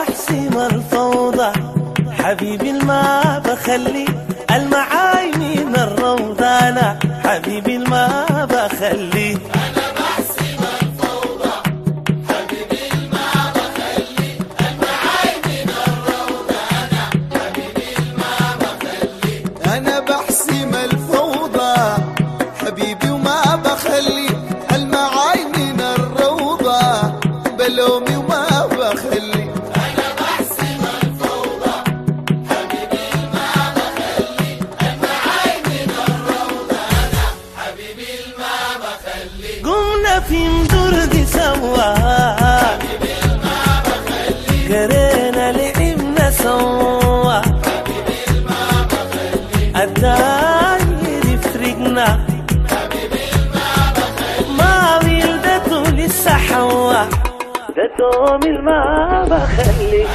بحسم الفوضى حبيبي ما بخلي من الروضة أنا حبيبي ما بخلي أنا بحسم الفوضى حبيبي وما بخلي المعاي من الروضة بلومي وما بخلي في مدرد سوا. قرينا لعبنا سوا. الداير يفرقنا. ما ولدته لسه حوا. ده توم ما بخلي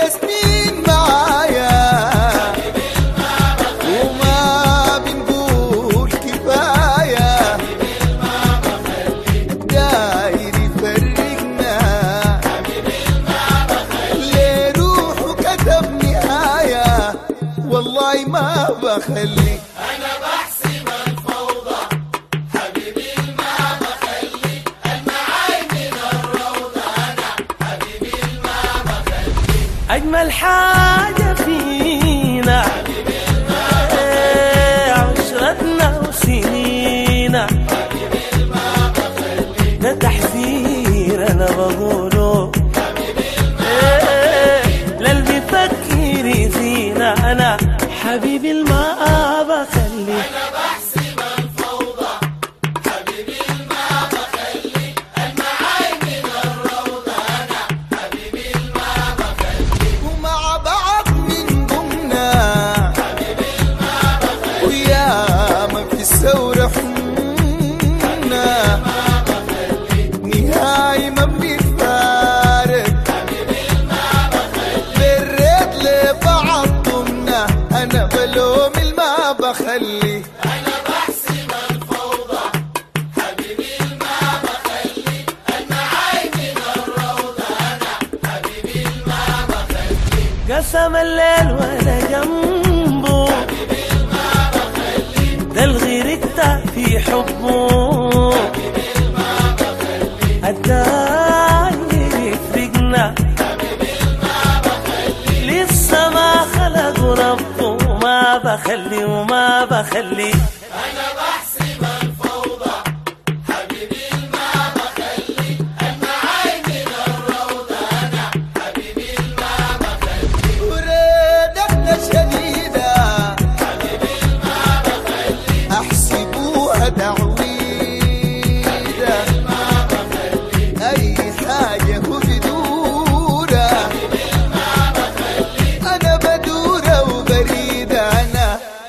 سنين معايا. وما بنقول كفاية. داير ليه روحه كتب نهاية؟ والله ما بخلي أجمل حاجة قسم الليل وأنا جنبه. ده الغير في حبه. الداير يفرقنا لسه ما خلق ربه. ما بخلي وما بخلي وريدتنا